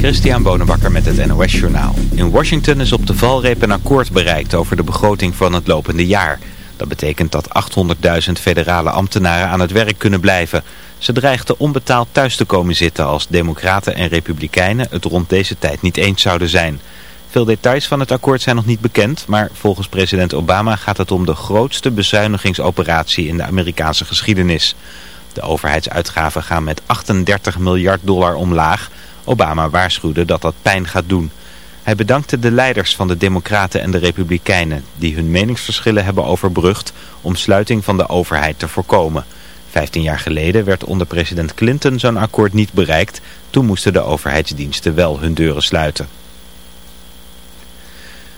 Christian Bonenbakker met het NOS Journaal. In Washington is op de valreep een akkoord bereikt over de begroting van het lopende jaar. Dat betekent dat 800.000 federale ambtenaren aan het werk kunnen blijven. Ze dreigden onbetaald thuis te komen zitten als democraten en republikeinen het rond deze tijd niet eens zouden zijn. Veel details van het akkoord zijn nog niet bekend, maar volgens president Obama gaat het om de grootste bezuinigingsoperatie in de Amerikaanse geschiedenis. De overheidsuitgaven gaan met 38 miljard dollar omlaag Obama waarschuwde dat dat pijn gaat doen. Hij bedankte de leiders van de Democraten en de Republikeinen... die hun meningsverschillen hebben overbrugd om sluiting van de overheid te voorkomen. Vijftien jaar geleden werd onder president Clinton zo'n akkoord niet bereikt. Toen moesten de overheidsdiensten wel hun deuren sluiten.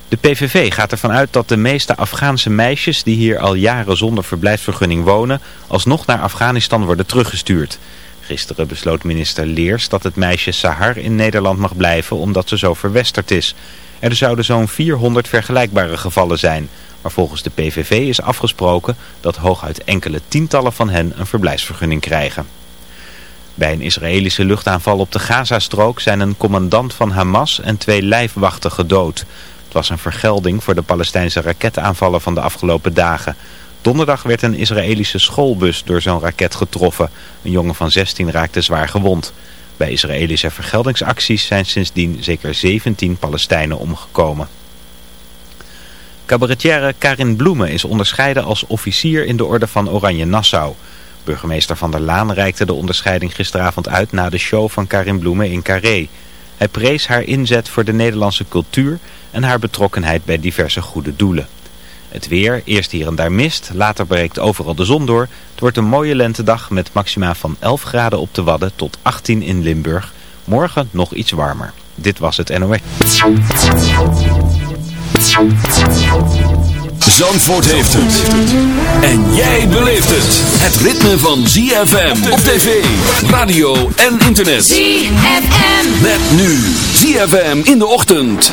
De PVV gaat ervan uit dat de meeste Afghaanse meisjes die hier al jaren zonder verblijfsvergunning wonen... alsnog naar Afghanistan worden teruggestuurd. Gisteren besloot minister Leers dat het meisje Sahar in Nederland mag blijven omdat ze zo verwesterd is. Er zouden zo'n 400 vergelijkbare gevallen zijn. Maar volgens de PVV is afgesproken dat hooguit enkele tientallen van hen een verblijfsvergunning krijgen. Bij een Israëlische luchtaanval op de Gazastrook zijn een commandant van Hamas en twee lijfwachten gedood. Het was een vergelding voor de Palestijnse raketaanvallen van de afgelopen dagen. Donderdag werd een Israëlische schoolbus door zo'n raket getroffen. Een jongen van 16 raakte zwaar gewond. Bij Israëlische vergeldingsacties zijn sindsdien zeker 17 Palestijnen omgekomen. Cabaretière Karin Bloemen is onderscheiden als officier in de orde van Oranje Nassau. Burgemeester Van der Laan reikte de onderscheiding gisteravond uit na de show van Karin Bloemen in Carré. Hij prees haar inzet voor de Nederlandse cultuur en haar betrokkenheid bij diverse goede doelen. Het weer, eerst hier en daar mist, later breekt overal de zon door. Het wordt een mooie lentedag met maxima van 11 graden op de Wadden tot 18 in Limburg. Morgen nog iets warmer. Dit was het NOS. Zandvoort heeft het. En jij beleeft het. Het ritme van ZFM op tv, radio en internet. ZFM. Met nu ZFM in de ochtend.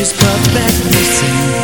she's perfect. Listen.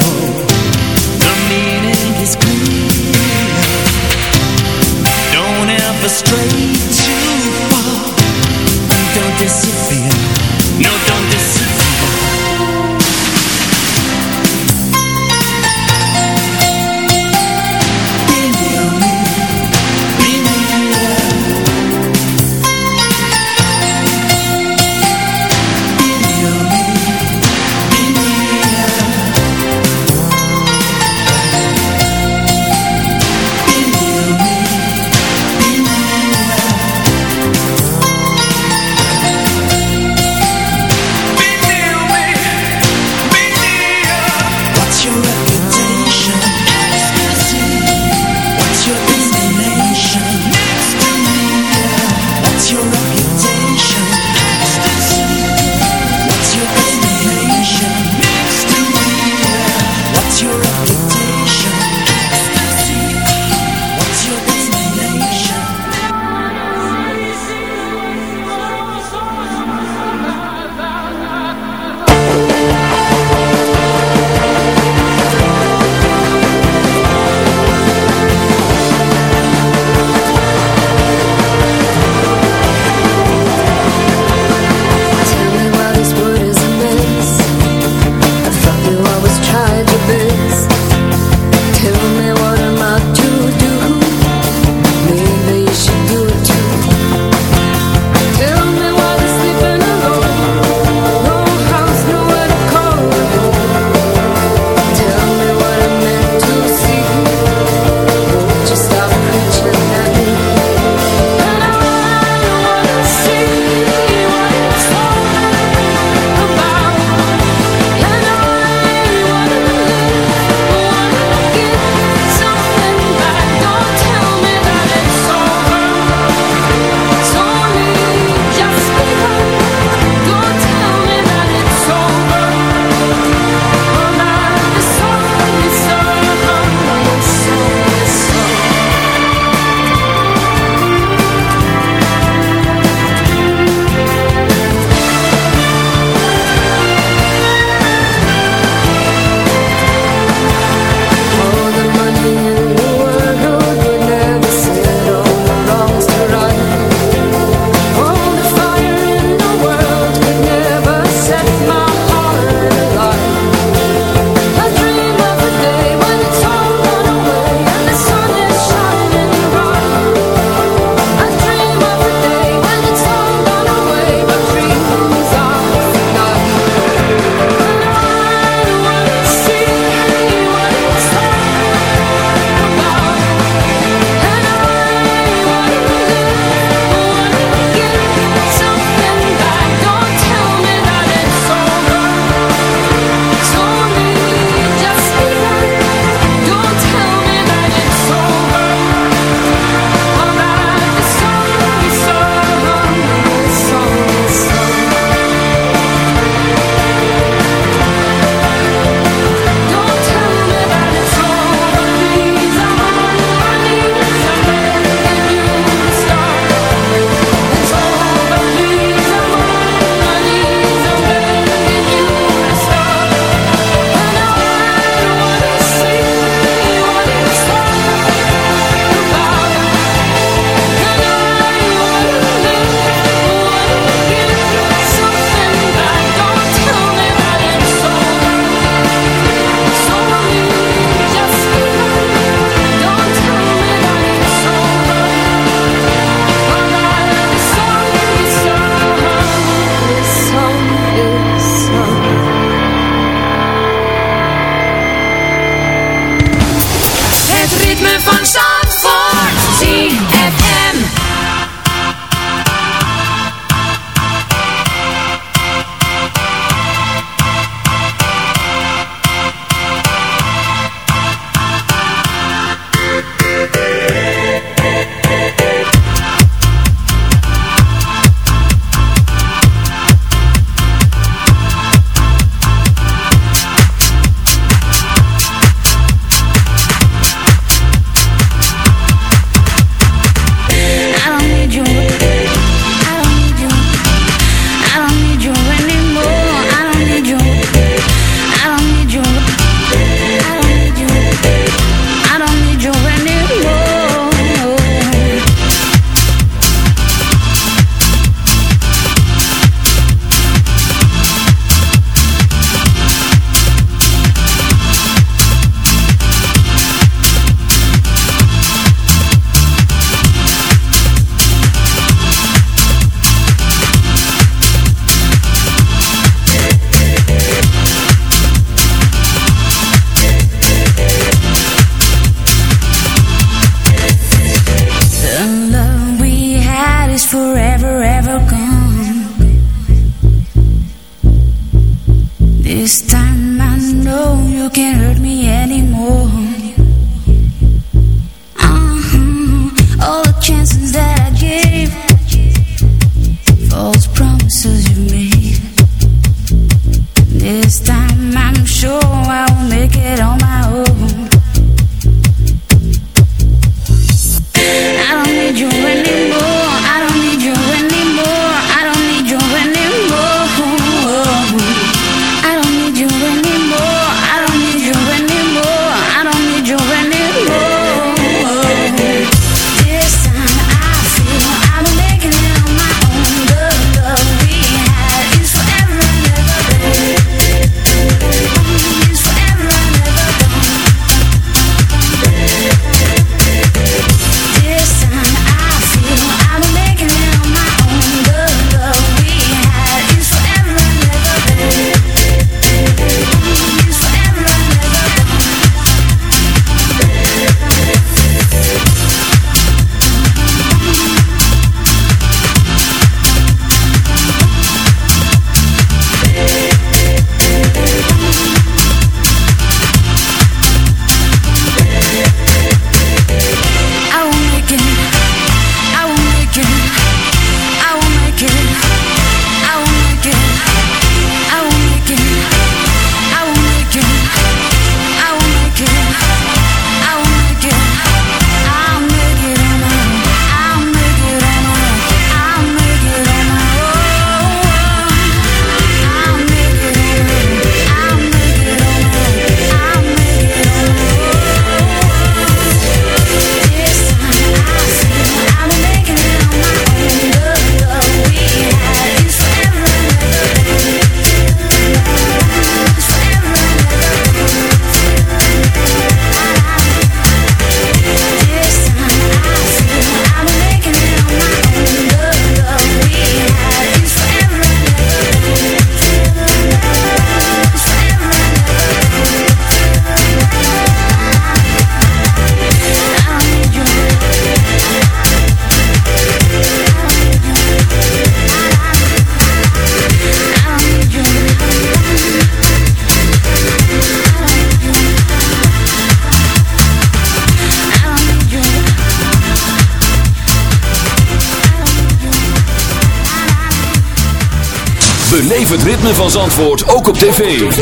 van Zandvoort ook op tv.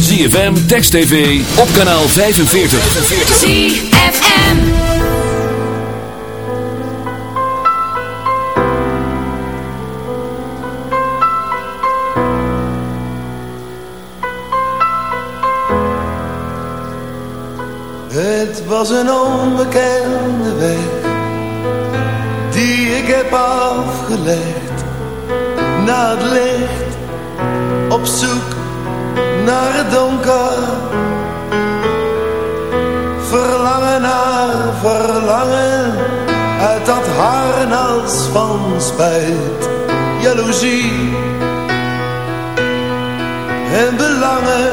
ZFM, Text TV, op kanaal 45. ZFM Het was een onbekend van spijt, jaloezie en belangen.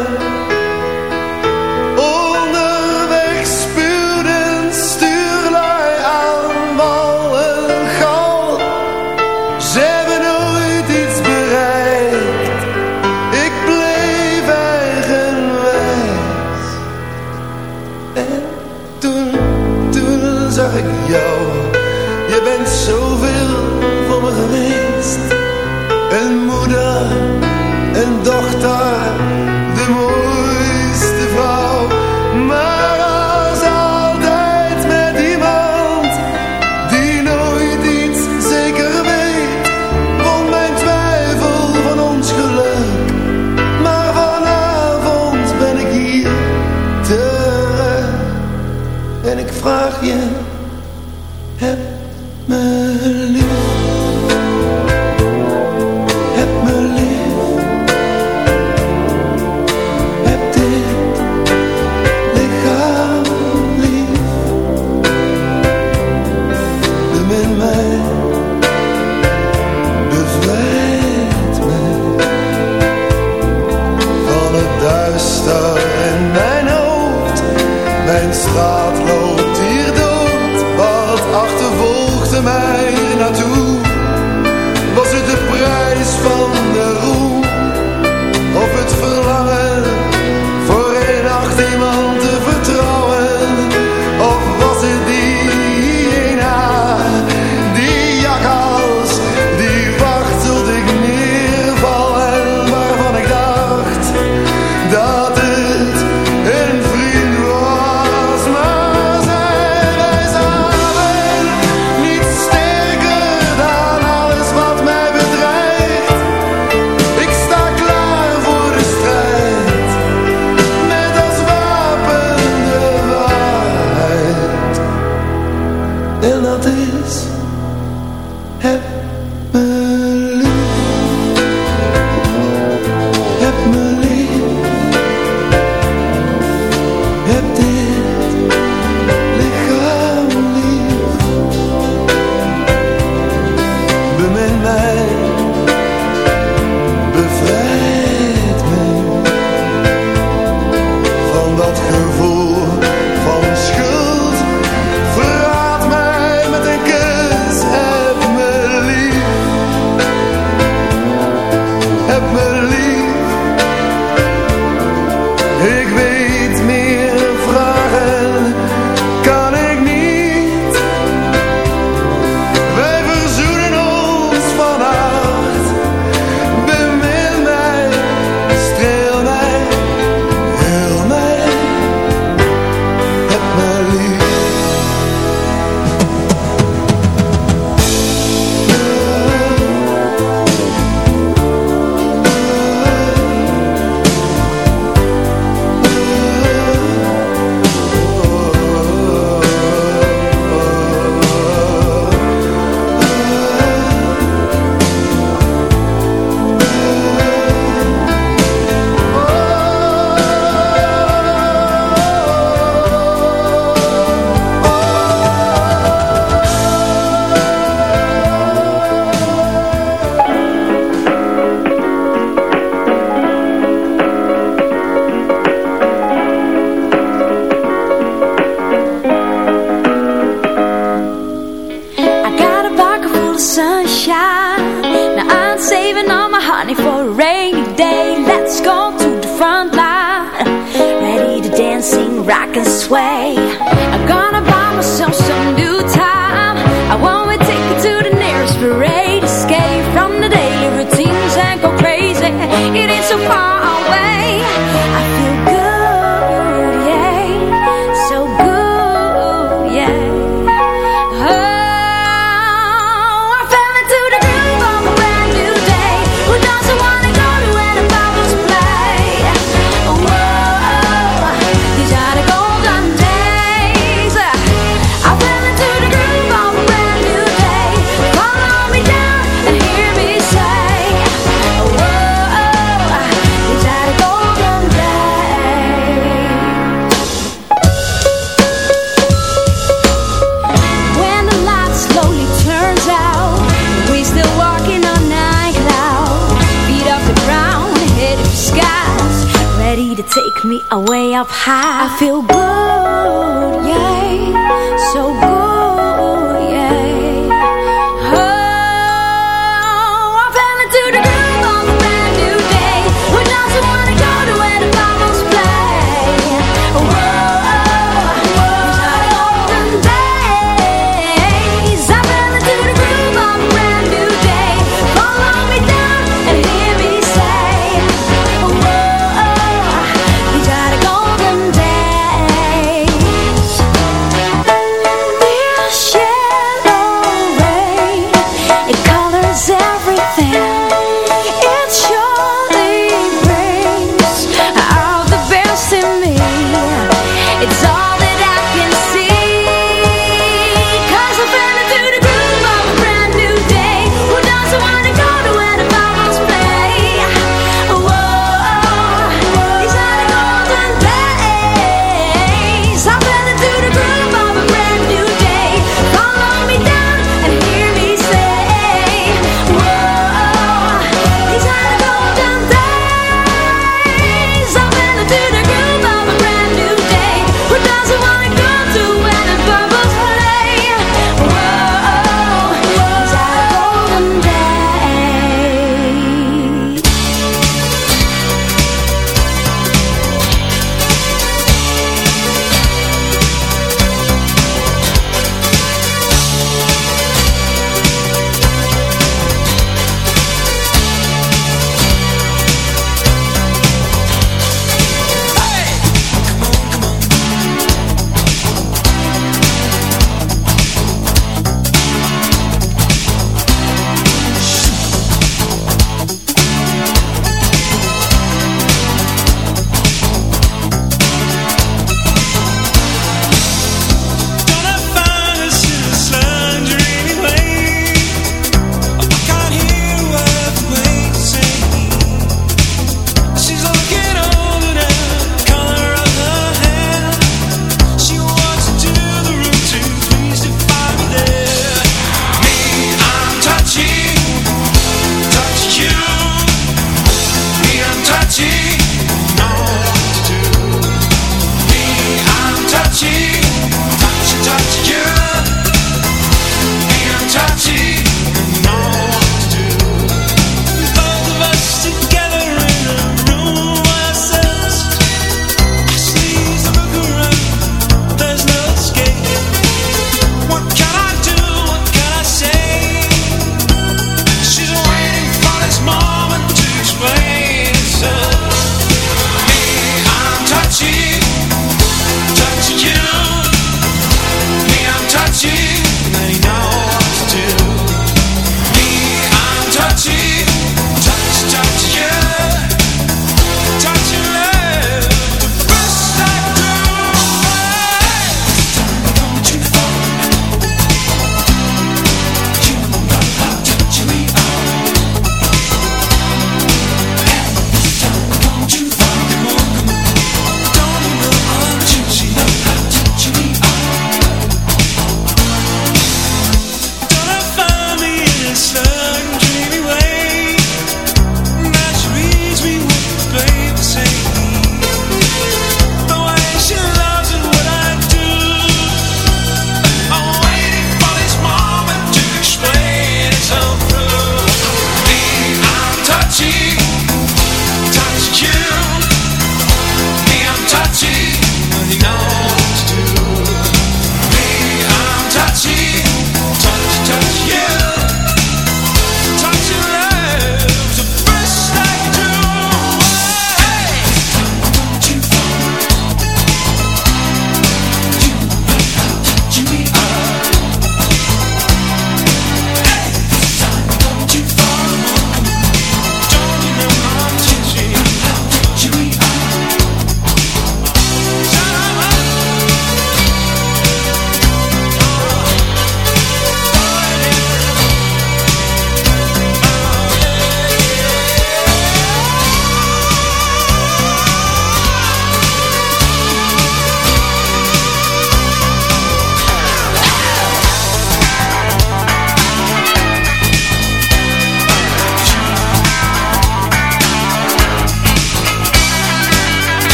rock and sway.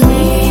me.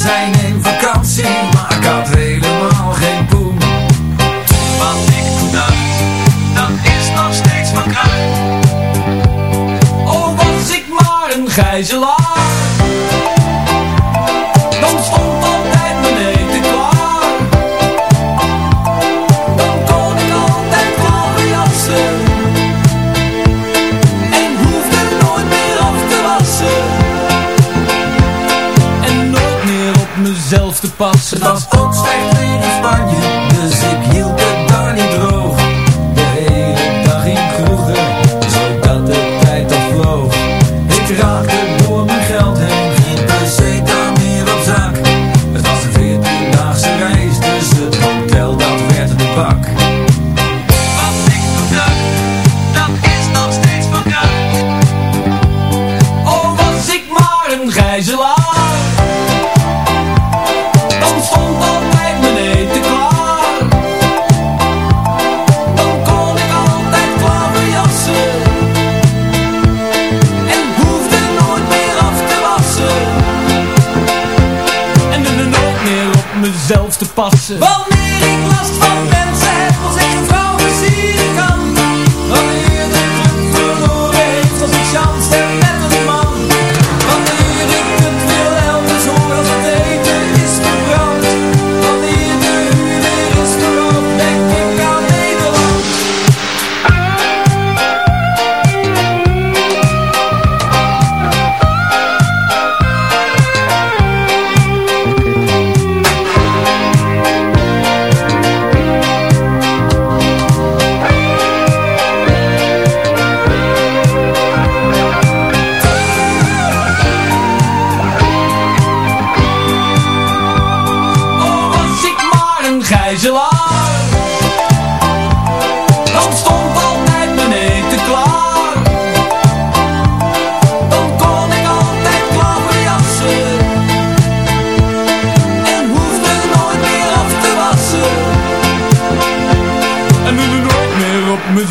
zijn in vakantie, maar passen.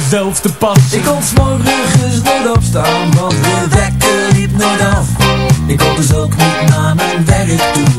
Ik kon s'morgens nooit opstaan Want de wekker liep nooit af. Ik kon dus ook niet naar mijn werk toe.